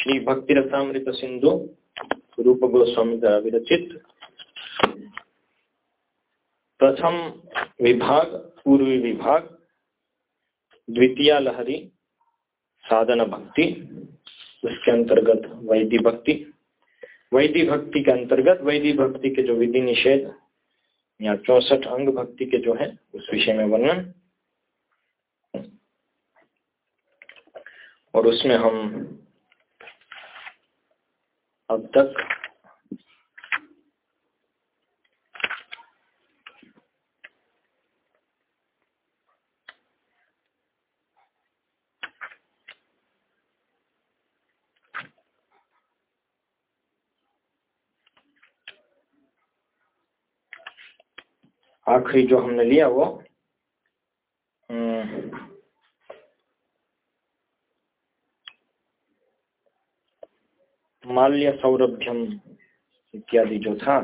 श्री भक्ति रसामृत सिंधु रूप गोस्वामी द्वारा विरचित प्रथम विभाग पूर्वी विभाग द्वितीय लहरी साधन भक्ति उसके अंतर्गत वैदि भक्ति वैदि भक्ति के अंतर्गत वैदि भक्ति के जो विधि निषेध या चौसठ अंग भक्ति के जो है उस विषय में वर्णन और उसमें हम अब तक आखिरी जो हमने लिया वो माल्य सौरभ्यम इत्यादि जो था,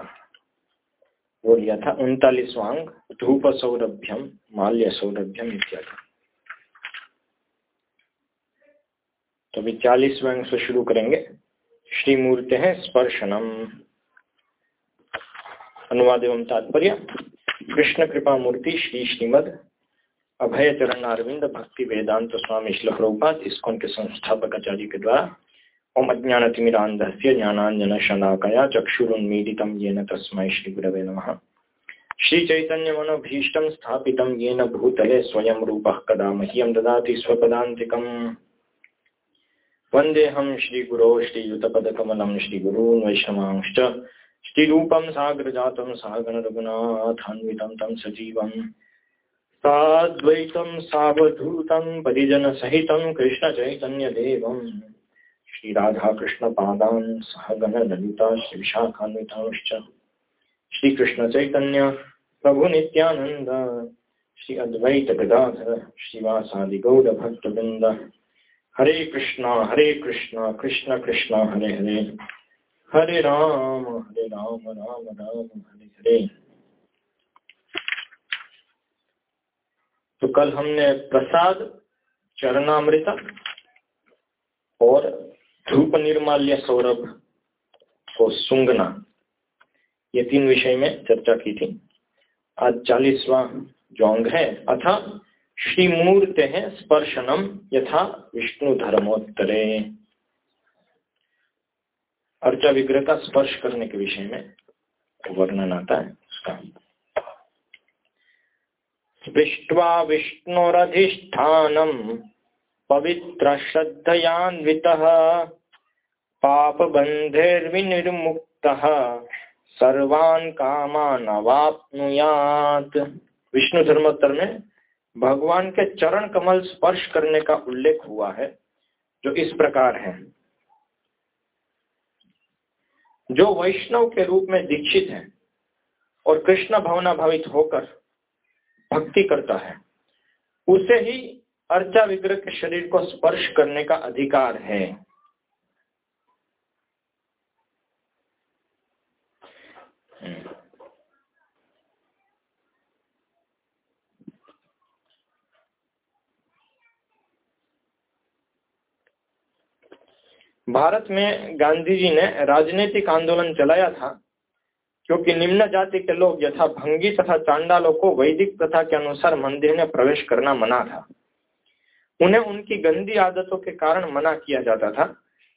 वो लिया था उनतालीसवां अंक धूप सौरभ्यम, माल्य सौरभ्यम इत्यादि। तो अभी चालीसवें अंक से शुरू करेंगे। श्री मूर्ति है स्पर्शनम। अनुवाद एवं तात्पर्य, कृष्ण कृपा मूर्ति श्री श्रीमद अभय चरण अरविंद भक्ति वेदांत स्वामी श्लोक रूपात, इसकोन के संस्थापक आचार्य के द्वारा ओम अज्ञानतिमिरान्धस्य ज्ञानाञ्जनशलाकया चक्षुरुन्मीलितं येन तस्मै श्रीगुरवे नमः। श्रीचैतन्यमनोभीष्टं स्थापितं येन भूतले स्वयं रूपः कदा मह्यं ददाति स्वपदान्तिकम्। वन्देऽहं श्रीगुरो श्रीयुतपदकमलं श्रीगुरून् वैष्णवांश्च श्रीरूपं साग्रजातं सागणरघुनाथान्वितं तं सजीवम्। साद्वैतं सावधूतं परिजनसहितं कृष्णचैतन्यदेवम्। श्री राधा कृष्ण पादान सहगन ललिता श्री विशाखान्विताश्च श्री कृष्ण चैतन्य प्रभु नित्यानंद श्री अद्वैत गदाधर श्रीवासादि भक्त वृंद हरे कृष्णा हरे कृष्णा, कृष्ण कृष्णा, हरे हरे। हरे राम हरे राम राम राम, हरे हरे। तो कल हमने प्रसाद चरणामृत और धूप निर्माल्य सौरभ को सुंगना, ये तीन विषय में चर्चा की थी। आज चालीसवा जो अंग है, अथा श्रीमूर्त है स्पर्शनम यथा विष्णु धर्मोत्तरे। अर्चा विग्रह का स्पर्श करने के विषय में वर्णन आता है उसका। विष्टवा विष्णुरधिष्ठानम पवित्र श्रद्धयान्वितः पापबन्धैर्विनिर्मुक्तः सर्वान् कामान अवाप्नुयात विष्णु धर्मोत्तर में भगवान के चरण कमल स्पर्श करने का उल्लेख हुआ है, जो इस प्रकार है। जो वैष्णव के रूप में दीक्षित है और कृष्ण भावना भावित होकर भक्ति करता है, उसे ही अर्चा विग्रह के शरीर को स्पर्श करने का अधिकार है। भारत में गांधी जी ने राजनीतिक आंदोलन चलाया था, क्योंकि निम्न जाति के लोग यथा भंगी तथा चांडालों को वैदिक प्रथा के अनुसार मंदिर में प्रवेश करना मना था। उन्हें उनकी गंदी आदतों के कारण मना किया जाता था,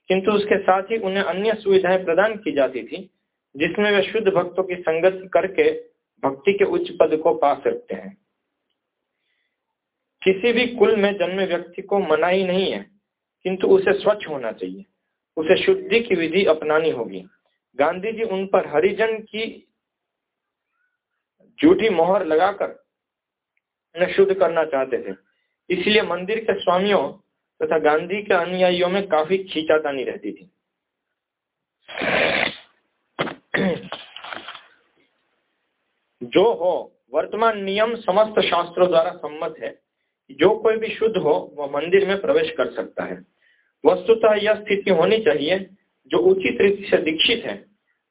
किंतु उसके साथ ही उन्हें अन्य सुविधाएँ प्रदान की जाती थी, जिसमें वे शुद्ध भक्तों की संगत करके भक्ति के उच्च पद को पा सकते हैं। किसी भी कुल में जन्मे व्यक्ति को मनाही नहीं है, किंतु उसे स्वच्छ होना चाहिए। उसे शुद्धि की विधि अपनानी होगी। गांधी जी उन पर हरिजन की झूठी मोहर लगाकर उन्हें शुद्ध करना चाहते थे। इसलिए मंदिर के स्वामियों तथा गांधी के अनुयायियों में काफ़ी खींचातानी रहती थी। जो हो, वर्तमान नियम समस्त शास्त्रों द्वारा सम्मत है जो कोई भी शुद्ध हो, वह मंदिर में प्रवेश कर सकता है। वस्तुतः यह स्थिति होनी चाहिए जो उचित रीति से दीक्षित है,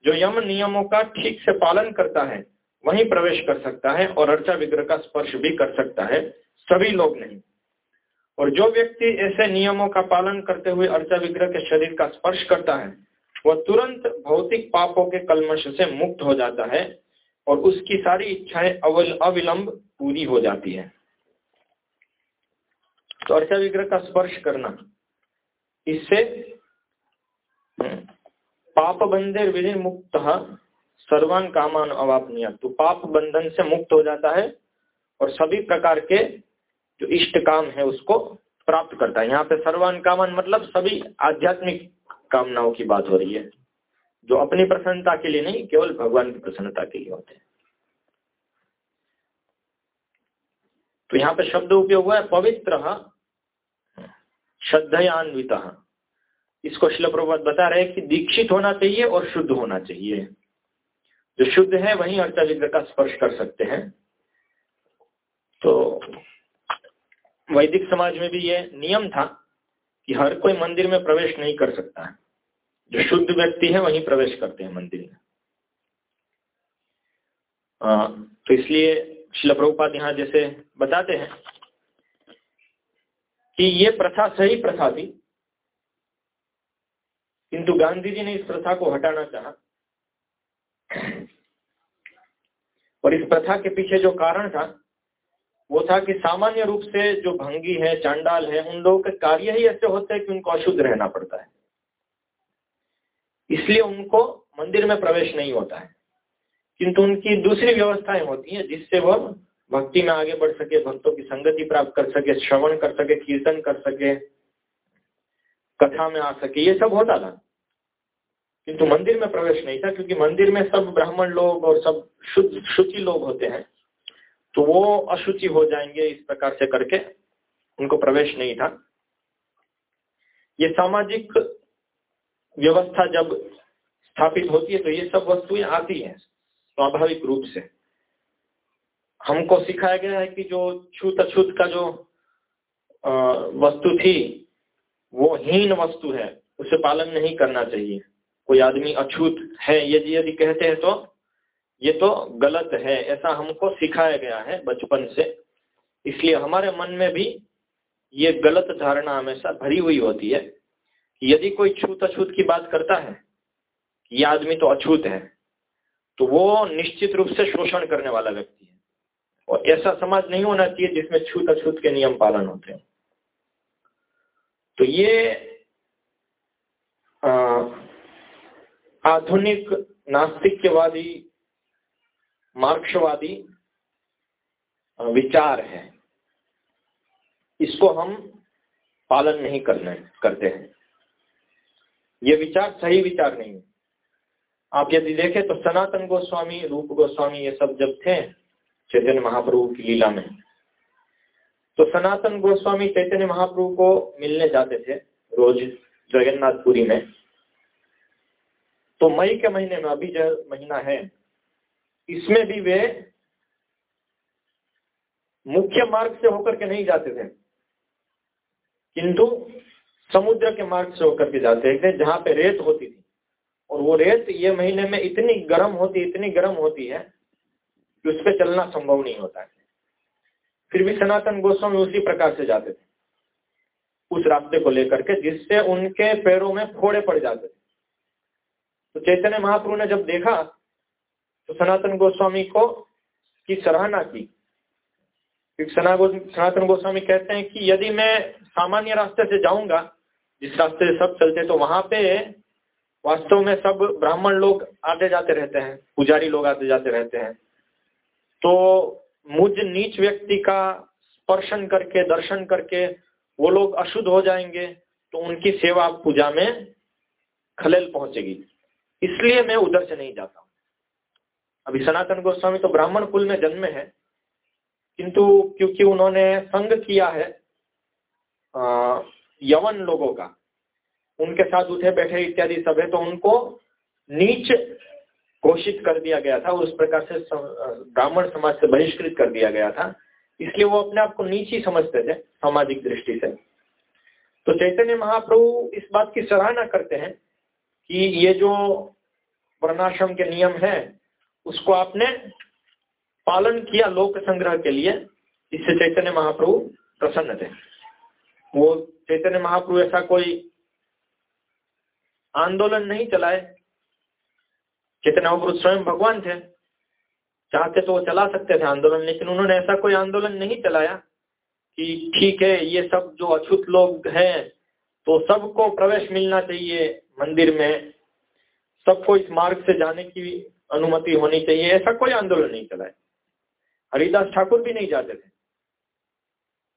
जो यम नियमों का ठीक से पालन करता है, वही प्रवेश कर सकता है और अर्चा विग्रह का स्पर्श भी कर सकता है, सभी लोग नहीं। और जो व्यक्ति ऐसे नियमों का पालन करते हुए अर्चा विग्रह के शरीर का स्पर्श करता है, वह तुरंत भौतिक पापों के कलमश से मुक्त हो जाता है और उसकी सारी इच्छाएँ अविलंब पूरी हो जाती है। तो अर्चा विग्रह का स्पर्श करना। इससे पाप बंधे विधि मुक्त सर्वान कामान अवापनीय तो पाप बंधन से मुक्त हो जाता है और सभी प्रकार के जो इष्ट काम है उसको प्राप्त करता है। यहाँ पे सर्वान कामान मतलब सभी आध्यात्मिक कामनाओं की बात हो रही है, जो अपनी प्रसन्नता के लिए नहीं, केवल भगवान की प्रसन्नता के लिए होते हैं। तो यहाँ पे शब्द उपयोग हुआ है, पवित्र श्रद्धयान्वित। इसको शिल प्रभुपात बता रहे कि दीक्षित होना चाहिए और शुद्ध होना चाहिए। जो शुद्ध है, वही अर्चा का स्पर्श कर सकते हैं। तो वैदिक समाज में भी ये नियम था कि हर कोई मंदिर में प्रवेश नहीं कर सकता है। जो शुद्ध व्यक्ति है, वही प्रवेश करते हैं मंदिर में। तो इसलिए शिल प्रभुपाद यहाँ जैसे बताते हैं कि ये प्रथा सही प्रथा थी। किंतु गांधी जी ने इस प्रथा को हटाना चाहा। और इस प्रथा के पीछे जो कारण था, वो था कि सामान्य रूप से जो भंगी है, चांडाल है, उन लोगों के कार्य ही ऐसे होते हैं कि उनको अशुद्ध रहना पड़ता है। इसलिए उनको मंदिर में प्रवेश नहीं होता है। किंतु उनकी दूसरी व्यवस्थाएँ होती हैं, जिससे वह भक्ति में आगे बढ़ सके, भक्तों की संगति प्राप्त कर सके, श्रवण कर सके, कीर्तन कर सके, कथा में आ सके, ये सब होता था। किंतु मंदिर में प्रवेश नहीं था, क्योंकि मंदिर में सब ब्राह्मण लोग और सब शुद्ध, शुचि लोग होते हैं। तो वो अशुचि हो जाएँगे इस प्रकार से करके, उनको प्रवेश नहीं था। ये सामाजिक व्यवस्था जब स्थापित होती है तो ये सब वस्तुएँ आती हैं, स्वाभाविक रूप से। हमको सिखाया गया है कि जो छूत अछूत का जो वस्तु थी, वो हीन वस्तु है, उसे पालन नहीं करना चाहिए। कोई आदमी अछूत है, यदि यदि कहते हैं तो ये तो गलत है, ऐसा हमको सिखाया गया है बचपन से। इसलिए हमारे मन में भी ये गलत धारणा हमेशा भरी हुई होती है यदि कोई छूत अछूत की बात करता है ये आदमी तो अछूत है तो वो निश्चित रूप से शोषण करने वाला व्यक्ति है। और ऐसा समाज नहीं होना चाहिए जिसमें छूत अछूत के नियम पालन होते हैं। तो ये आधुनिक नास्तिक्यवादी मार्क्सवादी विचार है। इसको हम पालन नहीं करने, करते हैं। ये विचार सही विचार नहीं है। आप यदि देखें तो सनातन गोस्वामी, रूप गोस्वामी ये सब जब थे चैतन्य महाप्रभु की लीला में। तो सनातन गोस्वामी चैतन्य महाप्रभु को मिलने जाते थे रोज जगन्नाथपुरी में। तो मई के महीने में, अभी जो महीना है, इसमें भी वे मुख्य मार्ग से होकर के नहीं जाते थे। किंतु समुद्र के मार्ग से होकर के जाते थे, जहाँ पे रेत होती थी। और वो रेत ये महीने में इतनी गर्म होती, इतनी गर्म होती है कि उस पर चलना संभव नहीं होता है। फिर भी सनातन गोस्वामी उसी प्रकार से जाते थे। उस रास्ते को लेकर के जिससे उनके पैरों में फोड़े पड़ जाते थे। तो चैतन्य महाप्रभु ने जब देखा तो सनातन गोस्वामी को की सराहना की। सनातन गोस्वामी कहते हैं कि यदि मैं सामान्य रास्ते से जाऊँगा, जिस रास्ते से सब चलते तो वहाँ पे वास्तव में सब ब्राह्मण लोग आते जाते रहते हैं, पुजारी लोग आते जाते रहते हैं। तो मुझ नीच व्यक्ति का स्पर्शन करके, दर्शन करके वो लोग अशुद्ध हो जाएँगे तो उनकी सेवा पूजा में खलेल पहुंचेगी। इसलिए मैं उधर से नहीं जाता अभी सनातन गोस्वामी तो ब्राह्मण कुल में जन्मे है, किंतु क्योंकि उन्होंने संग किया है यवन लोगों का, उनके साथ उठे बैठे इत्यादि सब है तो उनको नीच घोषित कर दिया गया था, और उस प्रकार से ब्राह्मण समाज से बहिष्कृत कर दिया गया था। इसलिए वो अपने आप को नीच समझते थे, सामाजिक दृष्टि से। तो चैतन्य महाप्रभु इस बात की सराहना करते हैं कि ये जो वर्णाश्रम के नियम है, उसको आपने पालन किया लोक संग्रह के लिए, इससे चैतन्य महाप्रभु प्रसन्न थे। वो चैतन्य महाप्रभु ऐसा कोई आंदोलन नहीं चलाए चैतन्य महाप्रभु स्वयं भगवान थे, चाहते तो वो चला सकते थे आंदोलन, लेकिन उन्होंने ऐसा कोई आंदोलन नहीं चलाया कि ठीक है, ये सब जो अछूत लोग हैं तो सबको प्रवेश मिलना चाहिए मंदिर में। सबको इस मार्ग से जाने की अनुमति होनी चाहिए, ऐसा कोई आंदोलन नहीं चलाया। हरिदास ठाकुर भी नहीं जाते थे।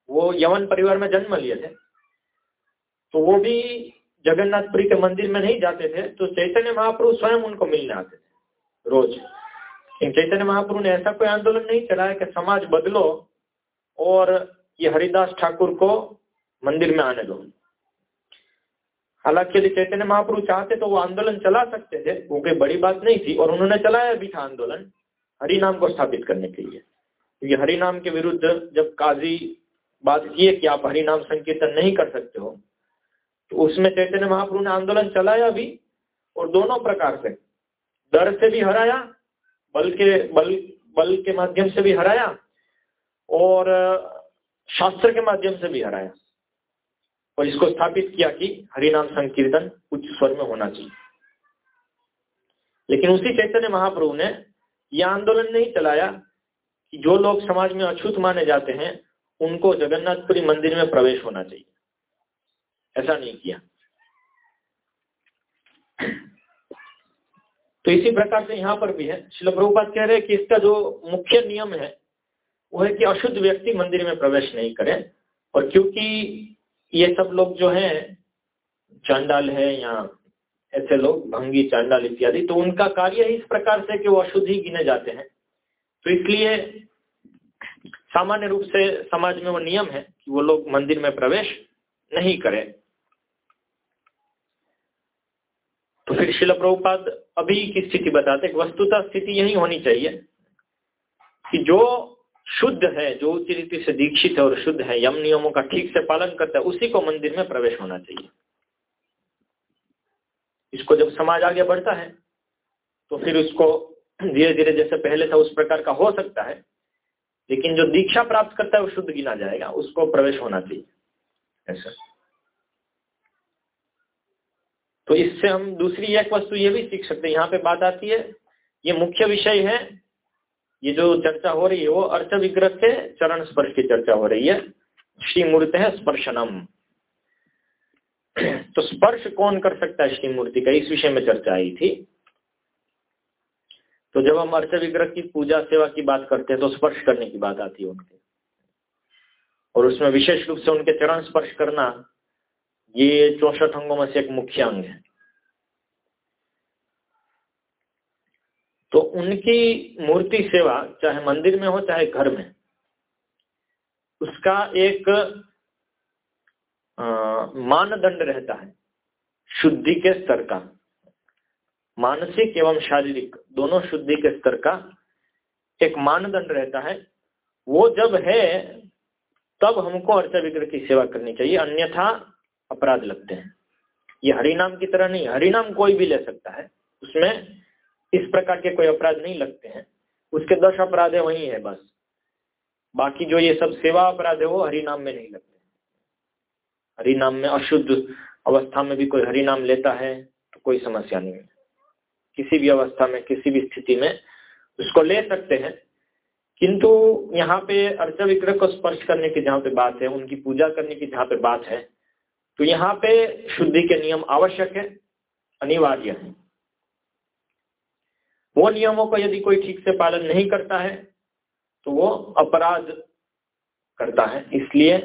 वो यवन परिवार में जन्म लिए थे। तो वो भी जगन्नाथपुरी के मंदिर में नहीं जाते थे तो चैतन्य महाप्रभु स्वयं उनको मिलने आते थे, रोज। चैतन्य महाप्रभु ने ऐसा कोई आंदोलन नहीं चलाया कि समाज बदलो और ये हरिदास ठाकुर को मंदिर में आने दो। हालाँकि यदि चैतन्य महाप्रभु चाहते तो वो आंदोलन चला सकते थे वो कोई बड़ी बात नहीं थी, और उन्होंने चलाया भी था आंदोलन हरि नाम को स्थापित करने के लिए। क्योंकि हरि नाम के विरुद्ध जब काजी बात किए कि आप हरि नाम संकीर्तन नहीं कर सकते हो तो उसमें चैतन्य महाप्रभु ने आंदोलन चलाया भी और दोनों प्रकार से। डर से भी हराया, बल के, बल बल के माध्यम से भी हराया और शास्त्र के माध्यम से भी हराया। और इसको स्थापित किया कि हरिनाम संकीर्तन उच्च स्वर में होना चाहिए। लेकिन उसी चैतन्य महाप्रभु ने यह आंदोलन नहीं चलाया कि जो लोग समाज में अछूत माने जाते हैं, उनको जगन्नाथपुरी मंदिर में प्रवेश होना चाहिए। ऐसा नहीं किया। तो इसी प्रकार से यहाँ पर भी है। शिल प्रभुपात कह रहे हैं कि इसका जो मुख्य नियम है, वो है कि अशुद्ध व्यक्ति मंदिर में प्रवेश नहीं करे। और क्योंकि ये सब लोग जो हैं, चांडाल है या ऐसे लोग, भंगी, चांडाल इत्यादि तो उनका कार्य ही इस प्रकार से कि वो अशुद्ध ही गिने जाते हैं। तो इसलिए सामान्य रूप से समाज में वो नियम है कि वो लोग मंदिर में प्रवेश नहीं करें। तो फिर शिल प्रभुपाद अभी की स्थिति बताते वस्तुता स्थिति यही होनी चाहिए कि जो शुद्ध है, जो उच्च रीति से दीक्षित है और शुद्ध है, यम नियमों का ठीक से पालन करता है, उसी को मंदिर में प्रवेश होना चाहिए। इसको जब समाज आगे बढ़ता है तो फिर उसको धीरे धीरे जैसे पहले था, उस प्रकार का हो सकता है, लेकिन जो दीक्षा प्राप्त करता है, वो शुद्ध गिना जाएगा, उसको प्रवेश होना चाहिए। ऐसा। तो इससे हम दूसरी एक वस्तु ये भी सीख सकते हैं। यहाँ पे बात आती है, ये मुख्य विषय है, ये जो चर्चा हो रही है वो अर्थ विग्रह से चरण स्पर्श की चर्चा हो रही है। श्री मूर्ति है स्पर्शनम। तो स्पर्श कौन कर सकता है श्री मूर्ति का? इस विषय में चर्चा आई थी। तो जब हम अर्थ विग्रह की पूजा सेवा की बात करते हैं तो स्पर्श करने की बात आती है उनके। और उसमें विशेष रूप से उनके चरण स्पर्श करना, ये चौसठ अंगों में से एक मुख्य अंग है। तो उनकी मूर्ति सेवा, चाहे मंदिर में हो, चाहे घर में, उसका एक मानदंड रहता है, शुद्धि के स्तर का। मानसिक एवं शारीरिक, दोनों शुद्धि के स्तर का एक मानदंड रहता है। वो जब है, तब हमको अर्चा विग्रह की सेवा करनी चाहिए, अन्यथा अपराध लगते हैं। ये हरिनाम की तरह नहीं, हरिनाम कोई भी ले सकता है, उसमें इस प्रकार के कोई अपराध नहीं लगते हैं। उसके दस अपराध है वही है बस। बाकी जो ये सब सेवा अपराध है, वो हरिनाम में नहीं लगते हरिनाम में अशुद्ध अवस्था में भी कोई हरिनाम लेता है तो कोई समस्या नहीं है। किसी भी अवस्था में, किसी भी स्थिति में उसको ले सकते हैं। किंतु यहाँ पे अर्चा विग्रह को स्पर्श करने की जहाँ पे बात है, उनकी पूजा करने की जहाँ पे बात है तो यहाँ पे शुद्धि के नियम आवश्यक है, अनिवार्य है। वो नियमों का यदि कोई ठीक से पालन नहीं करता है तो वो अपराध करता है। इसलिए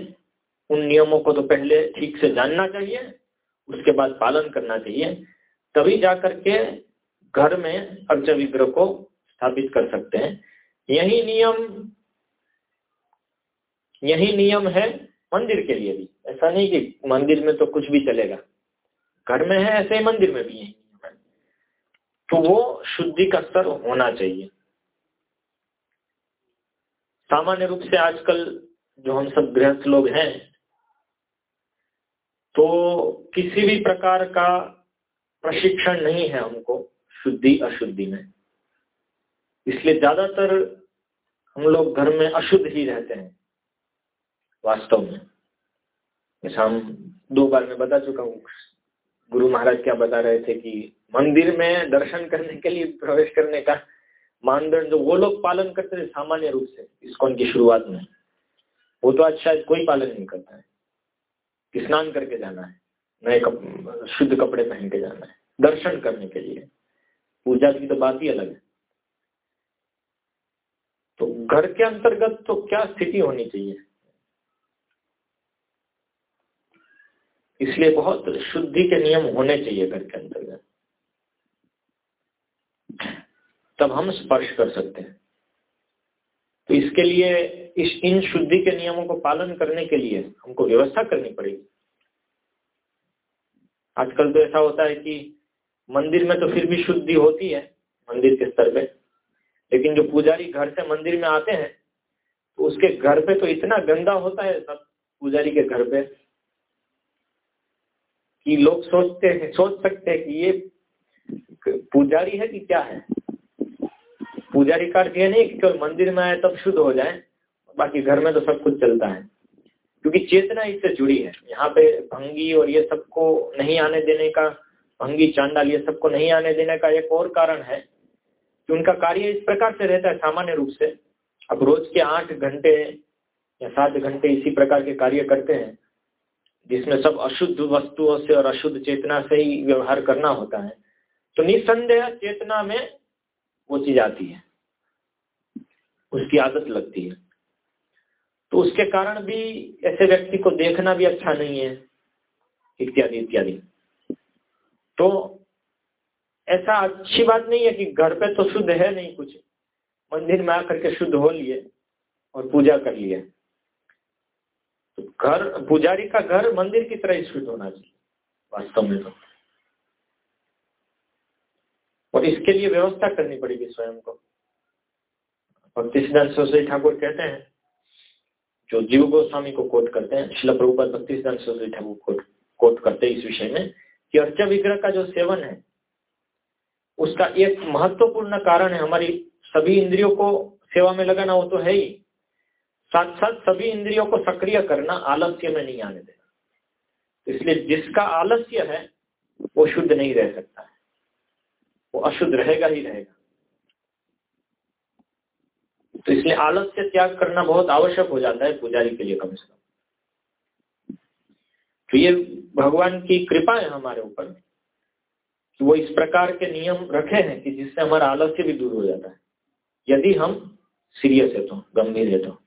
उन नियमों को तो पहले ठीक से जानना चाहिए, उसके बाद पालन करना चाहिए, तभी जाकर के घर में अर्च विग्रह को स्थापित कर सकते हैं। यही नियम यही नियम है मंदिर के लिए भी। ऐसा नहीं कि मंदिर में तो कुछ भी चलेगा। घर में है, ऐसे ही मंदिर में भी है तो वो शुद्धि का स्तर होना चाहिए। सामान्य रूप से आजकल जो हम सब गृहस्थ लोग हैं तो किसी भी प्रकार का प्रशिक्षण नहीं है हमको शुद्धि अशुद्धि में। इसलिए ज़्यादातर हम लोग घर में अशुद्ध ही रहते हैं, वास्तव में। जैसा हम दो बार में बता चुका हूँ गुरु महाराज क्या बता रहे थे कि मंदिर में दर्शन करने के लिए प्रवेश करने का मानदंड जो वो लोग पालन करते थे सामान्य रूप से इसको उनकी शुरुआत में। वो तो आज शायद कोई पालन नहीं करता है। कि स्नान करके जाना है नए कप, शुद्ध कपड़े पहन के जाना है दर्शन करने के लिए। पूजा की तो बात ही अलग है। तो घर के अंतर्गत तो क्या स्थिति होनी चाहिए? इसलिए बहुत शुद्धि के नियम होने चाहिए घर के अंतर्गत तब हम स्पर्श कर सकते हैं। तो इसके लिए, इस इन शुद्धि के नियमों को पालन करने के लिए हमको व्यवस्था करनी पड़ेगी। आजकल तो ऐसा होता है कि मंदिर में तो फिर भी शुद्धि होती है, मंदिर के स्तर पे। लेकिन जो पुजारी घर से मंदिर में आते हैं तो उसके घर पे तो इतना गंदा होता है सब पुजारी के घर पे। कि लोग सोचते हैं, सोच सकते हैं कि ये पुजारी है कि क्या है? पुजारी का अर्थ ये नहीं कि केवल मंदिर में आए तब शुद्ध हो जाए, बाकी घर में तो सब कुछ चलता है। क्योंकि चेतना इससे जुड़ी है। यहाँ पे भंगी और ये सबको नहीं आने देने का, भंगी, चांडाल, ये सबको नहीं आने देने का एक और कारण है कि उनका कार्य इस प्रकार से रहता है सामान्य रूप से। अब रोज के आठ घंटे या सात घंटे इसी प्रकार के कार्य करते हैं। जिसमें सब अशुद्ध वस्तुओं से और अशुद्ध चेतना से ही व्यवहार करना होता है तो निसंदेह चेतना में वो चीज़ आती है। उसकी आदत लगती है। तो उसके कारण भी ऐसे व्यक्ति को देखना भी अच्छा नहीं है, इत्यादि इत्यादि। तो ऐसा अच्छी बात नहीं है कि घर पे तो शुद्ध है नहीं कुछ। मंदिर में आकर के शुद्ध हो लिए और पूजा कर लिए। घर, पुजारी का घर मंदिर की तरह ही होना चाहिए, वास्तव में तो। और इसके लिए व्यवस्था करनी पड़ेगी स्वयं को। भक्ति सिद्धांत सरस्वती ठाकुर कहते हैं, जो जीव गोस्वामी को कोट करते हैं शिल प्रभुपद भक्ति सिद्धांत सरस्वती ठाकुर कोट कोट करते हैं इस विषय में, कि अर्चा विग्रह का जो सेवन है, उसका एक महत्वपूर्ण कारण है, हमारी सभी इंद्रियों को सेवा में लगाना, वो तो है ही। साथ साथ सभी इंद्रियों को सक्रिय करना आलस्य में नहीं आने देना। इसलिए जिसका आलस्य है, वो शुद्ध नहीं रह सकता है। वो अशुद्ध रहेगा ही रहेगा। तो इसलिए आलस्य त्याग करना बहुत आवश्यक हो जाता है पुजारी के लिए कम से कम। तो ये भगवान की कृपा है हमारे ऊपर, कि वो इस प्रकार के नियम रखे हैं कि जिससे हमारा आलस्य भी दूर हो जाता है। यदि हम सीरियस है तो गंभीर है तो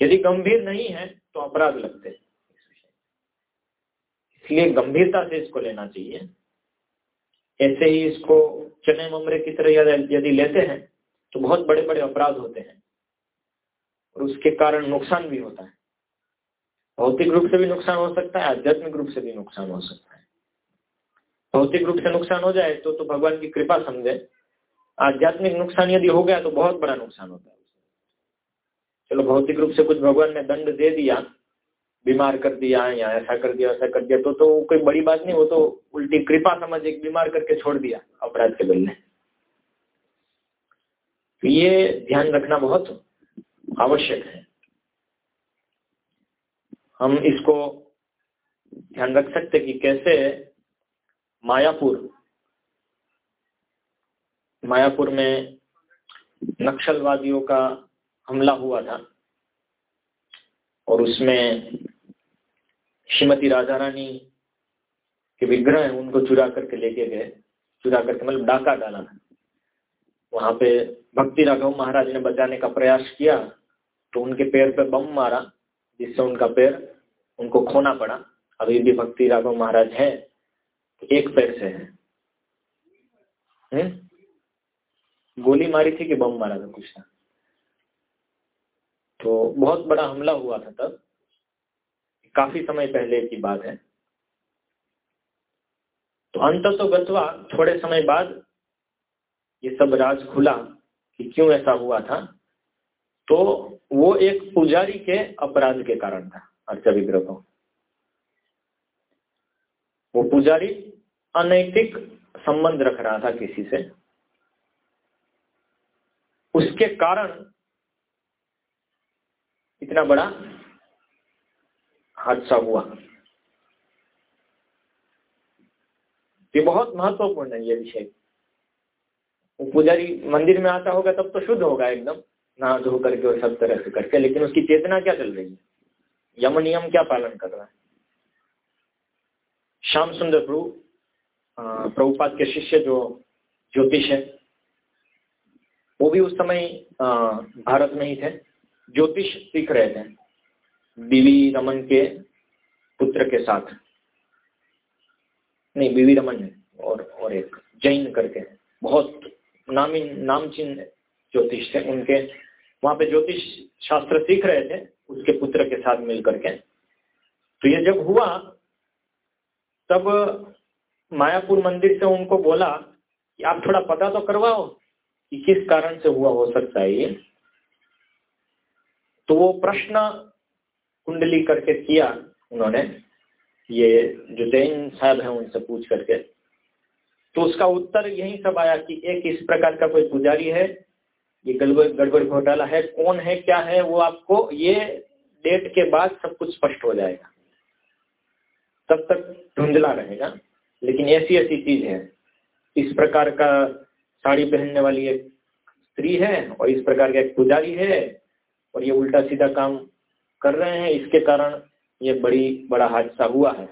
यदि गंभीर नहीं है तो अपराध लगते हैं। इसलिए गंभीरता से इसको लेना चाहिए। ऐसे ही इसको चने ममरे की तरह यदि लेते हैं तो बहुत बड़े बड़े अपराध होते हैं। और उसके कारण नुकसान भी होता है। भौतिक रूप से भी नुकसान हो सकता है, आध्यात्मिक रूप से भी नुकसान हो सकता है। भौतिक रूप से नुकसान हो जाए तो तो भगवान की कृपा समझे। आध्यात्मिक नुकसान यदि हो गया तो बहुत बड़ा नुकसान होता है। चलो भौतिक रूप से कुछ भगवान ने दंड दे दिया, बीमार कर दिया या ऐसा कर दिया ऐसा कर दिया तो तो कोई बड़ी बात नहीं, वो तो उल्टी कृपा समझ एक बीमार करके छोड़ दिया अपराध के बल ने। तो ये ध्यान रखना बहुत आवश्यक है। हम इसको ध्यान रख सकते कि कैसे मायापुर मायापुर में नक्सलवादियों का हमला हुआ था। और उसमें श्रीमती राजा रानी के विग्रह उनको चुरा करके लेके गए। चुरा करके मतलब डाका डाला वहाँ पे भक्ति राघव महाराज ने बचाने का प्रयास किया तो उनके पैर पे बम मारा, जिससे उनका पैर, उनको खोना पड़ा। अभी भी भक्ति राघव महाराज है तो एक पैर से है। हुँ? गोली मारी थी कि बम मारा था कुछ था? तो बहुत बड़ा हमला हुआ था तब। काफ़ी समय पहले की बात है। तो अंत तो गतवा थोड़े समय बाद ये सब राज खुला कि क्यों ऐसा हुआ था। तो वो एक पुजारी के अपराध के कारण था, अर्चा विग्रह। को वो पुजारी अनैतिक संबंध रख रहा था किसी से। उसके कारण इतना बड़ा हादसा हुआ। ये बहुत महत्वपूर्ण है ये विषय। पुजारी मंदिर में आता होगा तब तो शुद्ध होगा एकदम, नहा धो करके और सब तरह से करके, लेकिन उसकी चेतना क्या चल रही है? यम नियम क्या पालन कर रहा है? श्याम सुंदर प्रभु प्रभुपाद के शिष्य जो ज्योतिष है, वो भी उस समय भारत में ही थे। ज्योतिष सीख रहे थे, बीवी रमन के पुत्र के साथ। नहीं, बीवी रमन और और एक जैन करके। बहुत नामी, नामचीन ज्योतिष थे उनके। वहाँ पे ज्योतिष शास्त्र सीख रहे थे उसके पुत्र के साथ मिल करके तो ये जब हुआ, तब मायापुर मंदिर से उनको बोला कि आप थोड़ा पता तो करवाओ कि किस कारण से हुआ हो सकता है ये। तो वो प्रश्न कुंडली करके किया उन्होंने, ये जो जैन साहब है उनसे पूछ करके। तो उसका उत्तर यही सब आया कि एक इस प्रकार का कोई पुजारी है, ये गड़बड़ गड़बड़ घोटाला है, कौन है, क्या है, वो आपको ये डेट के बाद सब कुछ स्पष्ट हो जाएगा। तब तक धुंधला रहेगा, लेकिन ऐसी ऐसी चीज़ है। इस प्रकार का साड़ी पहनने वाली एक स्त्री है और इस प्रकार का एक पुजारी है और ये उल्टा सीधा काम कर रहे हैं। इसके कारण ये बड़ी, बड़ा हादसा हुआ है।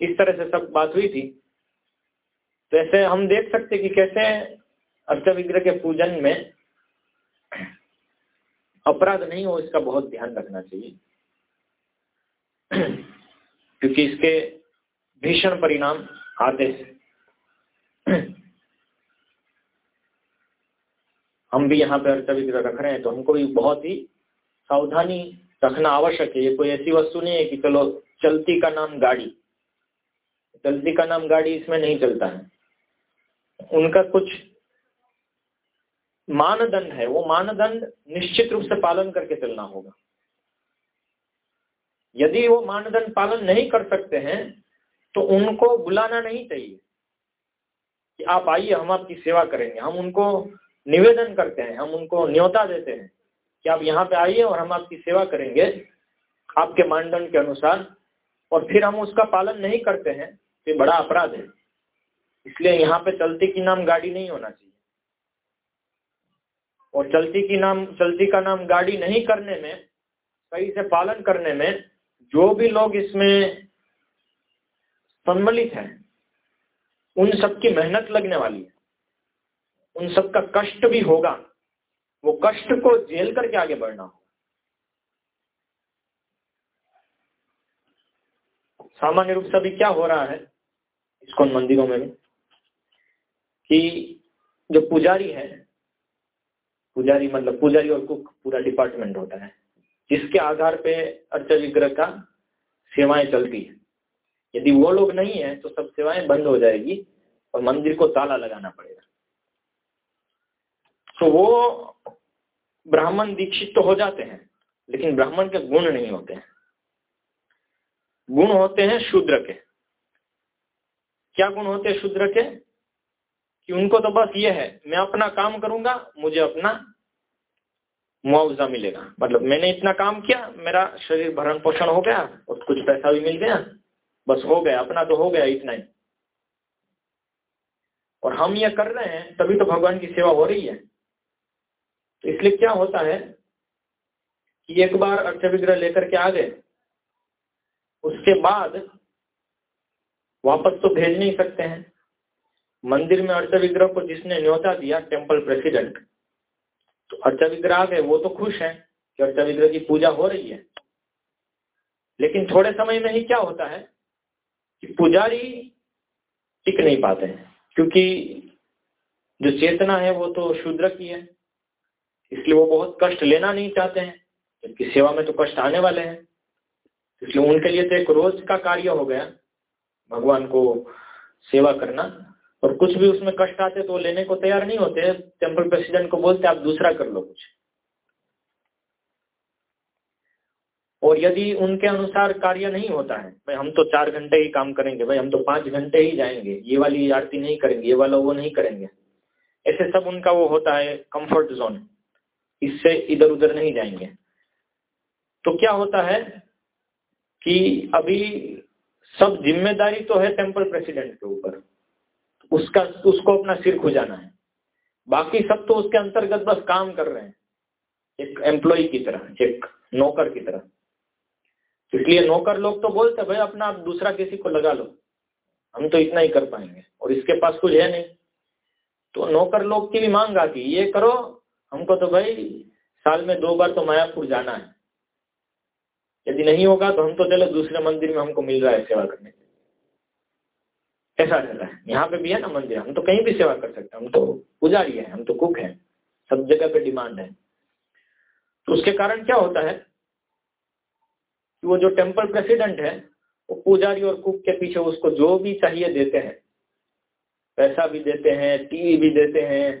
इस तरह से सब बात हुई थी। तो ऐसे हम देख सकते कि कैसे अर्थ विग्रह के पूजन में अपराध नहीं हो, इसका बहुत ध्यान रखना चाहिए। क्योंकि इसके भीषण परिणाम आते हैं। हम भी यहाँ पे अर्थ विग्रह रख रहे हैं तो हमको भी बहुत ही सावधानी रखना आवश्यक है। ये कोई ऐसी वस्तु नहीं है कि चलो, चलती का नाम गाड़ी। चलती का नाम गाड़ी इसमें नहीं चलता है। उनका कुछ मानदंड है। वो मानदंड निश्चित रूप से पालन करके चलना होगा। यदि वो मानदंड पालन नहीं कर सकते हैं तो उनको बुलाना नहीं चाहिए कि आप आइए, हम आपकी सेवा करेंगे। हम उनको निवेदन करते हैं, हम उनको न्योता देते हैं। कि आप यहाँ पे आइए और हम आपकी सेवा करेंगे आपके मानदंड के अनुसार। और फिर हम उसका पालन नहीं करते हैं तो ये बड़ा अपराध है। इसलिए यहाँ पे चलती की नाम गाड़ी नहीं होना चाहिए। और चलती की नाम, चलती का नाम गाड़ी नहीं करने में, सही से पालन करने में जो भी लोग इसमें सम्मिलित हैं, उन सबकी मेहनत लगने वाली है। उन सबका कष्ट भी होगा। वो कष्ट को झेल करके आगे बढ़ना। सामान्य रूप से अभी क्या हो रहा है इसको मंदिरों में कि जो पुजारी है, पुजारी मतलब पुजारी और कुक पूरा डिपार्टमेंट होता है, जिसके आधार पे अर्च विग्रह का सेवाएँ चलती है। यदि वो लोग नहीं है तो सब सेवाएँ बंद हो जाएगी और मंदिर को ताला लगाना पड़ेगा। तो वो ब्राह्मण दीक्षित तो हो जाते हैं, लेकिन ब्राह्मण के गुण नहीं होते हैं। गुण होते हैं शूद्र के। क्या गुण होते हैं शूद्र के? कि उनको तो बस ये है, मैं अपना काम करूँगा, मुझे अपना मुआवजा मिलेगा। मतलब मैंने इतना काम किया, मेरा शरीर भरण पोषण हो गया, और कुछ पैसा भी मिल गया, बस हो गया, अपना तो हो गया, इतना ही। और हम ये कर रहे हैं, तभी तो भगवान की सेवा हो रही है। तो इसलिए क्या होता है कि एक बार अर्थ विग्रह लेकर के आ गए, उसके बाद वापस तो भेज नहीं सकते हैं। मंदिर में अर्थ विग्रह को जिसने न्योता दिया टेंपल प्रेसिडेंट तो अर्थ विग्रह आ गए, वो तो खुश है कि अर्थ विग्रह की पूजा हो रही है। लेकिन थोड़े समय में ही क्या होता है कि पुजारी टिक नहीं पाते हैं, क्योंकि जो चेतना है वो तो शूद्र की है। इसलिए वो बहुत कष्ट लेना नहीं चाहते हैं। क्योंकि सेवा में तो कष्ट आने वाले हैं। इसलिए उनके लिए तो एक रोज का कार्य हो गया, भगवान को सेवा करना। और कुछ भी उसमें कष्ट आते तो लेने को तैयार नहीं होते टेंपल प्रेसिडेंट को बोलते आप दूसरा कर लो कुछ। और यदि उनके अनुसार कार्य नहीं होता है, भाई हम तो चार घंटे ही काम करेंगे, भाई हम तो पाँच घंटे ही जाएँगे। ये वाली आरती नहीं करेंगे, ये वाला वो नहीं करेंगे। ऐसे सब उनका वो होता है कंफर्ट जोन इससे इधर उधर नहीं जाएँगे। तो क्या होता है कि अभी सब ज़िम्मेदारी तो है टेंपल प्रेसिडेंट के ऊपर। उसका, उसको अपना सिर खुजाना है। बाकी सब तो उसके अंतर्गत बस काम कर रहे हैं। एक एम्प्लॉय की तरह, एक नौकर की तरह। इसलिए नौकर लोग तो बोलते भाई, अपना आप दूसरा किसी को लगा लो। हम तो इतना ही कर पाएँगे। और इसके पास कुछ है नहीं। तो नौकर लोग की भी मांग आती ये करो हमको तो भाई साल में दो बार तो मायापुर जाना है। यदि नहीं होगा तो हम तो चलो दूसरे मंदिर में हमको मिल रहा है सेवा करने के ऐसा रहता है। यहाँ पे भी है ना मंदिर। हम तो कहीं भी सेवा कर सकते हैं। हम तो पुजारी है, हम तो कुक है। सब जगह पे डिमांड है। तो उसके कारण क्या होता है कि वो जो टेंपल प्रेसिडेंट है, वो पुजारी और कुक के पीछे उसको जो भी चाहिए देते हैं, पैसा भी देते हैं, टीवी भी देते हैं,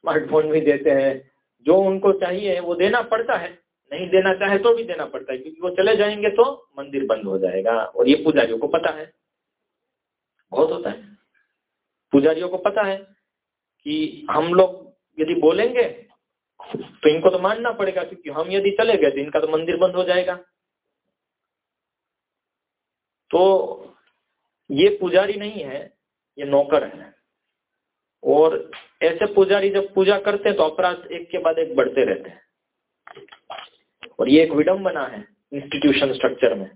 स्मार्टफ़ोन भी देते हैं जो उनको चाहिए वो देना पड़ता है। नहीं देना चाहे तो भी देना पड़ता है, क्योंकि वो चले जाएँगे तो मंदिर बंद हो जाएगा और ये पुजारियों को पता है। बहुत होता है। पुजारियों को पता है कि हम लोग यदि बोलेंगे तो इनको तो मानना पड़ेगा, क्योंकि हम यदि चले गए तो इनका तो मंदिर बंद हो जाएगा। तो ये पुजारी नहीं है, ये नौकर है। और ऐसे पुजारी जब पूजा करते हैं तो अपराध एक के बाद एक बढ़ते रहते हैं। और ये एक विडम्बना है इंस्टीट्यूशन स्ट्रक्चर में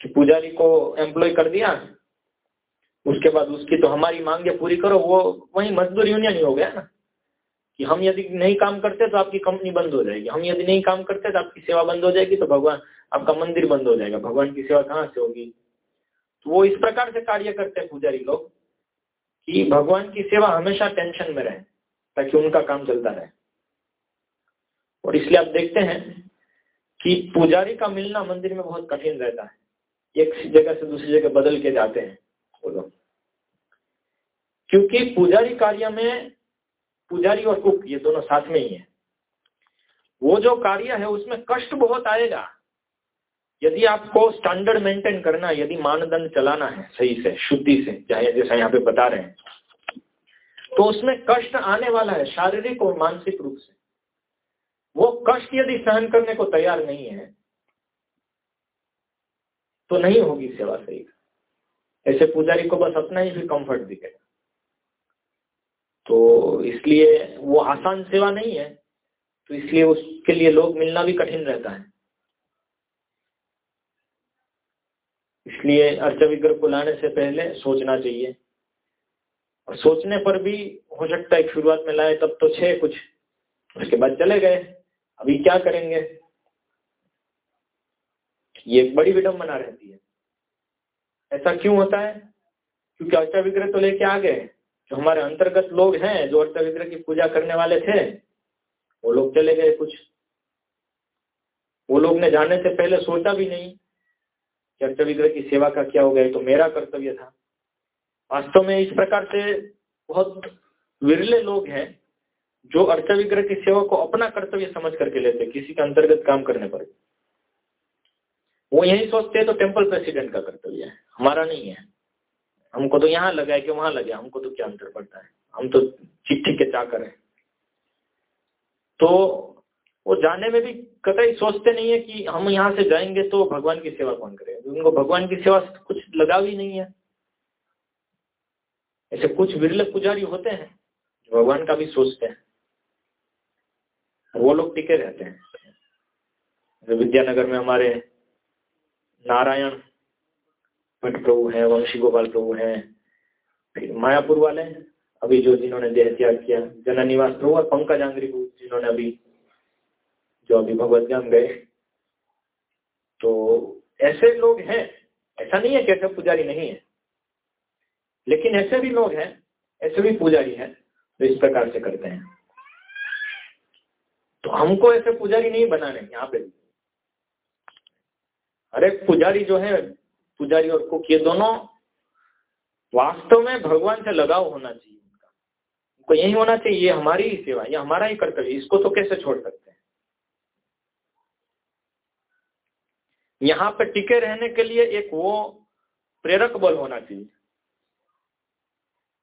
कि पुजारी को एम्प्लॉय कर दिया, उसके बाद उसकी तो हमारी मांगे पूरी करो, वो वही मजदूर यूनियन ही हो गया ना। कि हम यदि नहीं काम करते तो आपकी कंपनी बंद हो जाएगी। हम यदि नहीं काम करते तो आपकी सेवा बंद हो जाएगी तो भगवान, आपका मंदिर बंद हो जाएगा। भगवान की सेवा कहाँ से होगी? तो वो इस प्रकार से कार्य करते हैं पुजारी लोग। कि भगवान की सेवा हमेशा टेंशन में रहे, ताकि उनका काम चलता रहे। और इसलिए आप देखते हैं कि पुजारी का मिलना मंदिर में बहुत कठिन रहता है। एक जगह से दूसरी जगह बदल के जाते हैं वो लोग। क्योंकि पुजारी कार्य में पुजारी और कुक, ये दोनों साथ में ही है। वो जो कार्य है, उसमें कष्ट बहुत आएगा। यदि आपको स्टैंडर्ड मेंटेन करना यदि मानदंड चलाना है सही से, शुद्धि से, चाहे जैसा यहाँ पे बता रहे हैं तो उसमें कष्ट आने वाला है शारीरिक और मानसिक रूप से। वो कष्ट यदि सहन करने को तैयार नहीं है तो नहीं होगी सेवा सही। ऐसे पुजारी को बस अपना ही भी कंफर्ट दिखेगा तो इसलिए वो आसान सेवा नहीं है तो इसलिए उसके लिए लोग मिलना भी कठिन रहता है। इसलिए अर्च विग्रह को लाने से पहले सोचना चाहिए। और सोचने पर भी हो सकता है शुरुआत में लाए तब तो छे कुछ, उसके बाद चले गए। अभी क्या करेंगे? ये एक बड़ी विडम्बना रहती है। ऐसा क्यों होता है? क्योंकि अर्चा विग्रह तो लेके आ गए जो हमारे अंतर्गत लोग हैं, जो अर्चा विग्रह की पूजा करने वाले थे, वो लोग चले गए कुछ। वो लोग ने जाने से पहले सोचा भी नहीं। चर्चा विग्रह की सेवा का क्या हो गया? तो मेरा कर्तव्य था। वास्तव में इस प्रकार से बहुत विरले लोग हैं जो अर्चा विग्रह की सेवा को अपना कर्तव्य समझ करके लेते किसी के अंतर्गत काम करने पर। वो यही सोचते हैं तो टेंपल प्रेसिडेंट का कर्तव्य है। हमारा नहीं है। हमको तो यहाँ लगा है कि वहाँ लगे हमको तो क्या अंतर पड़ता है? हम तो चिट्ठी के चाकर हैं। तो वो जाने में भी कतई सोचते नहीं है कि हम यहाँ से जाएँगे तो भगवान की सेवा कौन करेगा? उनको भगवान की सेवा कुछ लगाव ही नहीं है। ऐसे कुछ विरल पुजारी होते हैं जो भगवान का भी सोचते हैं। वो लोग टिके रहते हैं। विद्यानगर में हमारे नारायण भट्ट प्रभु हैं, वंशी गोपाल प्रभु हैं, फिर मायापुर वाले अभी जो जिन्होंने देह त्याग किया जननिवास प्रभु और पंकज आंग्री जिन्होंने अभी जो अभी भगवत धाम गए। तो ऐसे लोग हैं। ऐसा नहीं है कि ऐसे पुजारी नहीं है। लेकिन ऐसे भी लोग हैं, ऐसे भी पुजारी हैं, जो इस प्रकार से करते हैं। तो हमको ऐसे पुजारी नहीं बनाने यहाँ पे। अरे पुजारी जो है, पुजारी और कुक, ये दोनों वास्तव में भगवान से लगाव होना चाहिए उनका। उनको यही होना चाहिए, ये हमारी ही सेवा, ये हमारा ही कर्तव्य, इसको तो कैसे छोड़ सकते हैं यहाँ पे टिके रहने के लिए एक वो प्रेरक बल होना चाहिए।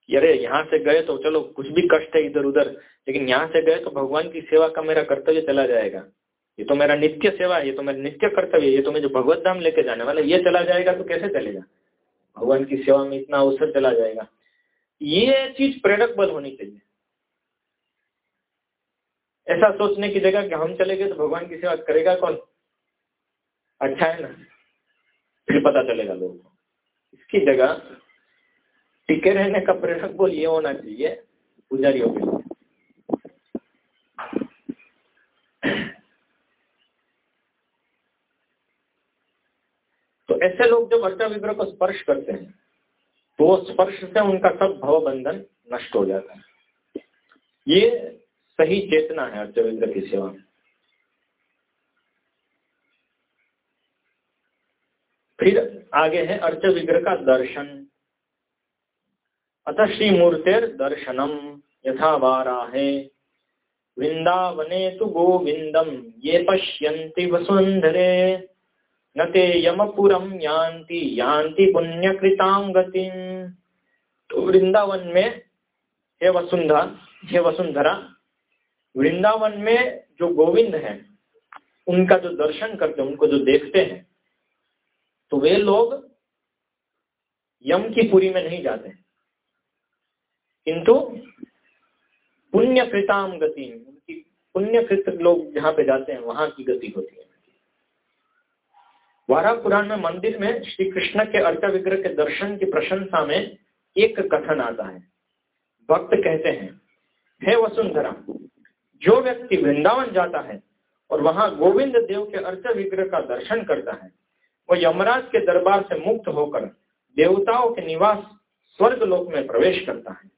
अरे, यहाँ से गए तो चलो, कुछ भी कष्ट है इधर उधर, लेकिन यहाँ से गए तो भगवान की सेवा का मेरा कर्तव्य चला जाएगा। ये तो मेरा नित्य सेवा है, ये तो मेरा नित्य कर्तव्य है, ये तो मैं जो भगवत धाम लेके जाने वाला ये चला जाएगा तो कैसे चलेगा? भगवान की सेवा में इतना अवसर चला जाएगा। ये चीज़ प्रेरक बल होनी चाहिए। ऐसा सोचने की जगह कि हम चले गए तो भगवान की सेवा करेगा कौन? अच्छा है ना? फिर पता चलेगा लोगों को। इसकी जगह टिके रहने का प्रेरक बोल ये होना चाहिए, पुजारियों के लिए। तो ऐसे लोग जब अर्चा विग्रह को स्पर्श करते हैं तो वो स्पर्श से उनका सब भव बंधन नष्ट हो जाता है। ये सही चेतना है अर्चा विग्रह की सेवा में। फिर आगे है अर्च विग्रह का दर्शन। अतः श्री मूर्तिर दर्शनम यथा वारा है। वृंदावने तो गोविंदम ये पश्यन्ति वसुंधरे न यमपुरम यान्ति यान्ति पुण्यकृतां गति तो वृंदावन में, हे वसुंधरा हे वसुंधरा वृंदावन में जो गोविंद है, उनका जो दर्शन करते हैं, उनको जो देखते हैं तो वे लोग यम की पुरी में नहीं जाते। किंतु पुण्यकृताम गति, उनकी पुण्यकृत लोग जहाँ पे जाते हैं, वहाँ की गति होती है। वारा पुराण में मंदिर में श्री कृष्ण के अर्थ विग्रह के दर्शन की प्रशंसा में एक कथन आता है। भक्त कहते हैं, हे वसुंधरा, जो व्यक्ति वृंदावन जाता है और वहाँ गोविंद देव के अर्थ विग्रह का दर्शन करता है वो यमराज के दरबार से मुक्त होकर देवताओं के निवास स्वर्ग लोक में प्रवेश करता है।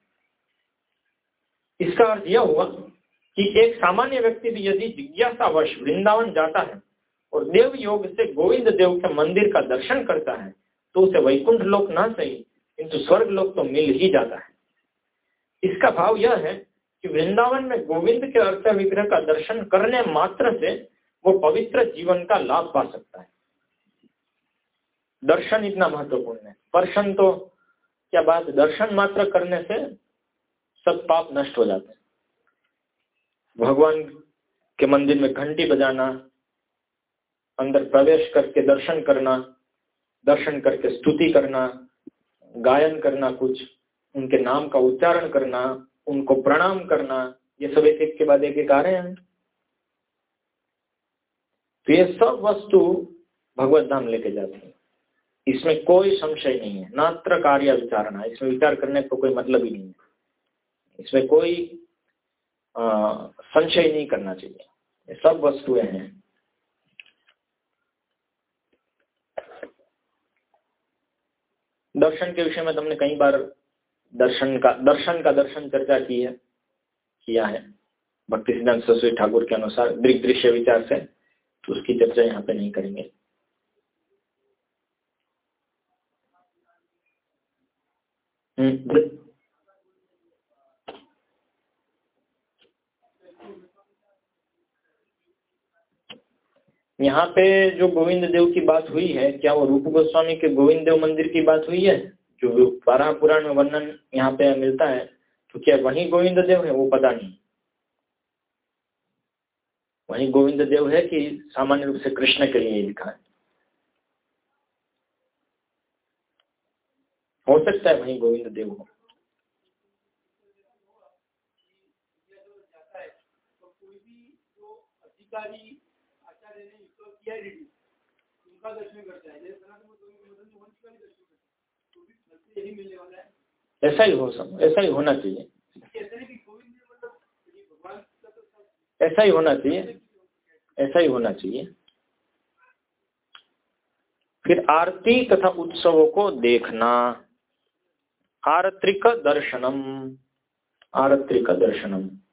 इसका अर्थ यह हुआ कि एक सामान्य व्यक्ति भी यदि जिज्ञासावश वृंदावन जाता है और देव योग से गोविंद देव के मंदिर का दर्शन करता है तो उसे वैकुंठ लोक ना सही, किंतु स्वर्ग लोक तो मिल ही जाता है। इसका भाव यह है कि वृंदावन में गोविंद के अर्थ विग्रह का दर्शन करने मात्र से वो पवित्र जीवन का लाभ पा सकता है। दर्शन इतना महत्वपूर्ण है। दर्शन तो क्या बात दर्शन मात्र करने से सब पाप नष्ट हो जाते हैं। भगवान के मंदिर में घंटी बजाना, अंदर प्रवेश करके दर्शन करना, दर्शन करके स्तुति करना, गायन करना कुछ, उनके नाम का उच्चारण करना, उनको प्रणाम करना, ये सब एक एक के बाद एक एक आ रहे हैं। तो ये सब वस्तु भगवत धाम लेके जाते हैं। इसमें कोई संशय नहीं है। नात्र कार्य विचारणा इसमें विचार करने को कोई मतलब ही नहीं है। इसमें कोई संशय नहीं करना चाहिए। ये सब वस्तुएँ हैं। दर्शन के विषय में तुमने कई बार दर्शन का दर्शन का दर्शन चर्चा की है, किया है। भक्ति सिद्धांत सरस्वती ठाकुर के अनुसार दृग दृश्य विचार से तो उसकी चर्चा यहाँ पे नहीं करेंगे। यहाँ पे जो गोविंद देव की बात हुई है, क्या वो रूप गोस्वामी के गोविंद देव मंदिर की बात हुई है, जो बारह पुराण में वर्णन यहाँ पे मिलता है तो क्या वही गोविंद देव है? वो पता नहीं। वही गोविंद देव है कि सामान्य रूप से कृष्ण के लिए लिखा है। हो सकता है वही गोविंद देव हो। अधिकारी उनका दर्शन करता है। ऐसा ही हो सब ऐसा ही होना चाहिए। ऐसा ही होना चाहिए। ऐसा ही होना चाहिए। फिर आरती तथा उत्सवों को देखना। आरत्रिक दर्शनम। आरत्रिक दर्शनम।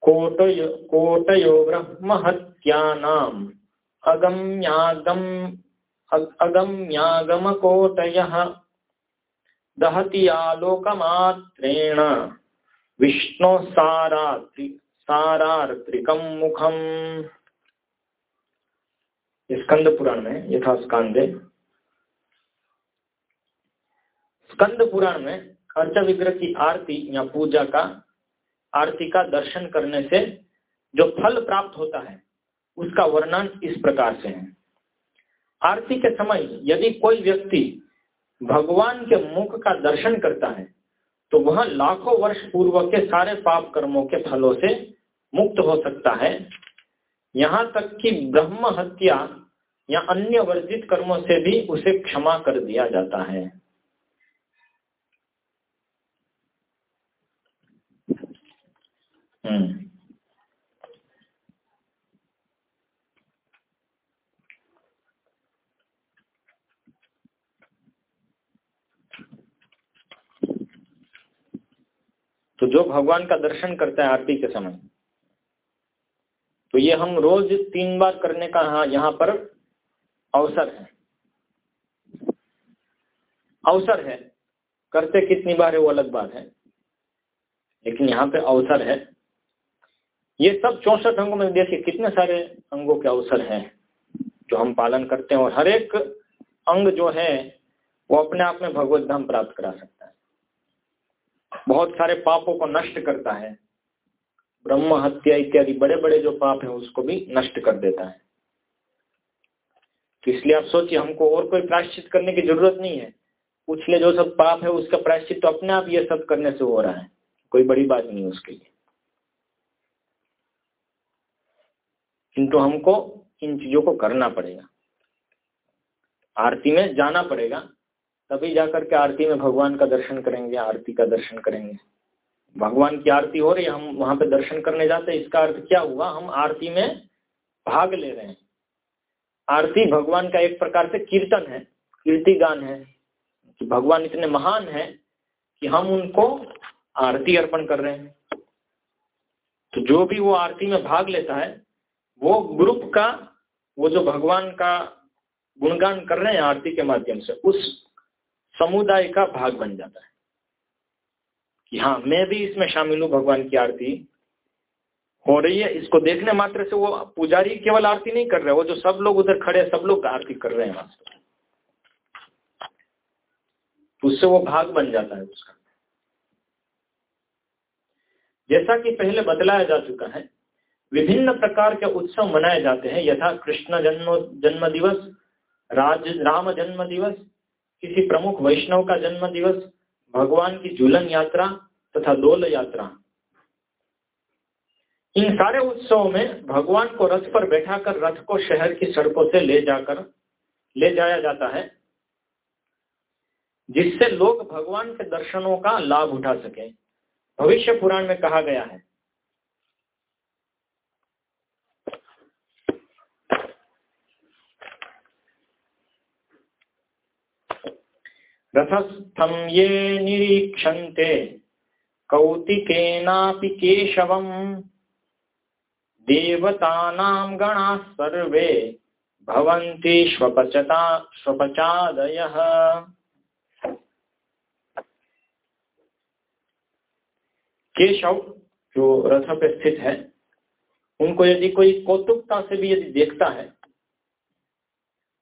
कोटयो कोटयो ब्रह्महत्यानाम्। अगम्यागम अगम्यागमकोटयः। दहति आलोकमात्रेण। विष्णु सारात्रि सारार्त्रिकम मुखम। स्कंद पुराण में यथा स्कंदे स्कंद पुराण में अर्च विग्रह की आरती, या पूजा का आरती का दर्शन करने से जो फल प्राप्त होता है, उसका वर्णन इस प्रकार से है। आरती के समय यदि कोई व्यक्ति भगवान के मुख का दर्शन करता है तो वह लाखों वर्ष पूर्व के सारे पाप कर्मों के फलों से मुक्त हो सकता है। यहाँ तक कि ब्रह्म हत्या या अन्य वर्जित कर्मों से भी उसे क्षमा कर दिया जाता है। तो जो भगवान का दर्शन करता है आरती के समय तो ये हम रोज तीन बार करने का यहाँ पर अवसर है। अवसर है। करते कितनी बार है वो अलग बात है। लेकिन यहाँ पे अवसर है। ये सब चौसठ अंगों में देखिए, कितने सारे अंगों के अवसर हैं जो हम पालन करते हैं और हर एक अंग जो है, वो अपने आप में भगवत धाम प्राप्त करा सकता है। बहुत सारे पापों को नष्ट करता है। ब्रह्म हत्या इत्यादि बड़े बड़े जो पाप है, उसको भी नष्ट कर देता है। तो इसलिए आप सोचिए, हमको और कोई प्रायश्चित करने की ज़रूरत नहीं है। पिछले जो सब पाप है, उसका प्रायश्चित तो अपने आप ये सब करने से हो रहा है। कोई बड़ी बात नहीं उसके लिए। किंतु हमको इन चीज़ों को करना पड़ेगा। आरती में जाना पड़ेगा। तभी जाकर के आरती में भगवान का दर्शन करेंगे, आरती का दर्शन करेंगे। भगवान की आरती हो रही है, हम वहाँ पे दर्शन करने जाते हैं। इसका अर्थ क्या हुआ? हम आरती में भाग ले रहे हैं। आरती भगवान का एक प्रकार से कीर्तन है, कीर्ति गान है। कि भगवान इतने महान है कि हम उनको आरती अर्पण कर रहे हैं। तो जो भी वो आरती में भाग लेता है वो ग्रुप का, वो जो भगवान का गुणगान कर रहे हैं आरती के माध्यम से, उस समुदाय का भाग बन जाता है। कि हाँ मैं भी इसमें शामिल हूँ भगवान की आरती। हो रही है, इसको देखने मात्र से वो पुजारी केवल आरती नहीं कर रहे, वो जो सब लोग उधर खड़े सब लोग आरती कर रहे हैं वहाँ वास्तव उससे वो भाग बन जाता है उसका। जैसा कि पहले बतलाया जा चुका है विभिन्न प्रकार के उत्सव मनाए जाते हैं। यथा कृष्ण जन्म जन्म दिवस राज राम जन्म दिवस किसी प्रमुख वैष्णव का जन्म दिवस भगवान की झूलन यात्रा तथा दोल यात्रा। इन सारे उत्सवों में भगवान को रथ पर बैठाकर, रथ को शहर की सड़कों से ले जाकर, ले जाया जाता है, जिससे लोग भगवान के दर्शनों का लाभ उठा सके। भविष्य पुराण में कहा गया है रथस्थम ये निरीक्षन्ते। कौतिकेनापि केशवम्। देवतानां सर्वे स्वपचादयः। केशव जो रथ पे स्थित है, उनको यदि कोई कौतुकता से भी यदि देखता है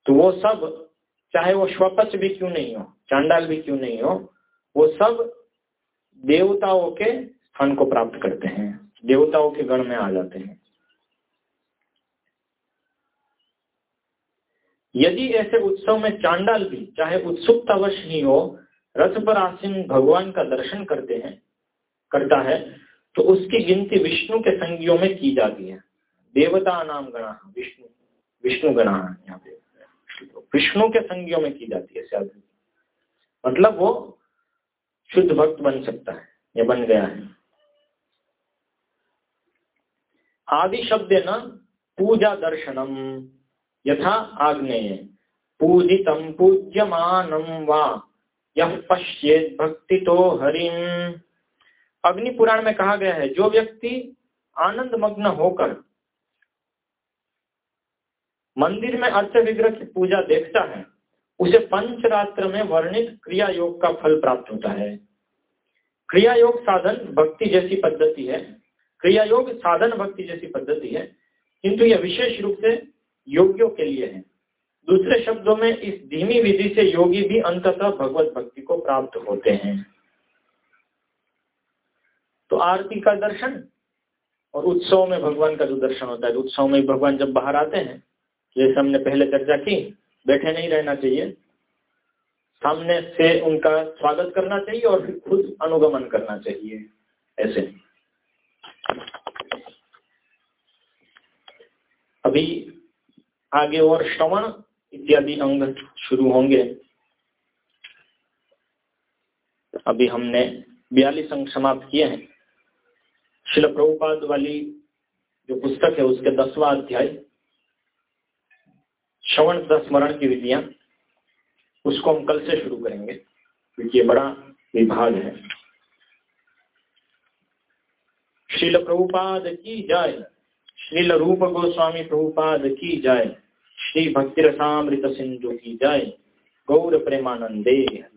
तो वो सब, चाहे वो स्वपच भी क्यों नहीं हो चांडाल भी क्यों नहीं हो? वो सब देवताओं के स्थान को प्राप्त करते हैं। देवताओं के गण में आ जाते हैं। यदि ऐसे उत्सव में चांडाल भी, चाहे उत्सुकतावश ही हो, रथ पर आसीन भगवान का दर्शन करते हैं, करता है तो उसकी गिनती विष्णु के संज्ञों में की जाती है। देवता नाम गणा, विष्णु विष्णु गणा यहाँ पे। विष्णु के संज्ञों में की जाती है मतलब वो शुद्ध भक्त बन सकता है, या बन गया है। आदि शब्द न, पूजा दर्शनम, यथा आग्नेय, पूजितम पूज्यमानम वा भक्ति तो हरिम अग्नि पुराण में कहा गया है, जो व्यक्ति आनंद मग्न होकर मंदिर में अर्थ विग्रह की पूजा देखता है उसे पंचरात्र में वर्णित क्रिया योग का फल प्राप्त होता है। क्रिया योग साधन भक्ति जैसी पद्धति है। क्रिया योग साधन भक्ति जैसी पद्धति है। किंतु यह विशेष रूप से योगियों के लिए है। दूसरे शब्दों में इस धीमी विधि से योगी भी अंततः भगवत भक्ति को प्राप्त होते हैं। तो आरती का दर्शन और उत्सव में भगवान का जो दर्शन होता है उत्सव में भगवान जब बाहर आते हैं, जैसे हमने पहले चर्चा की बैठे नहीं रहना चाहिए। सामने से उनका स्वागत करना चाहिए और फिर खुद अनुगमन करना चाहिए। ऐसे। अभी आगे और श्रवण इत्यादि अंग शुरू होंगे। अभी हमने बयालीस अंग समाप्त किए हैं। शिल प्रभुपाद वाली जो पुस्तक है, उसके दसवा अध्याय श्रवण तथा स्मरण की विधियाँ, उसको हम कल से शुरू करेंगे, क्योंकि ये बड़ा विभाग है। श्रील प्रभुपाद की जाय। श्रील रूप गोस्वामी प्रभुपाद की जाय। श्री भक्ति रसामृत सिंधु की जाय। गौर प्रेमानंदे।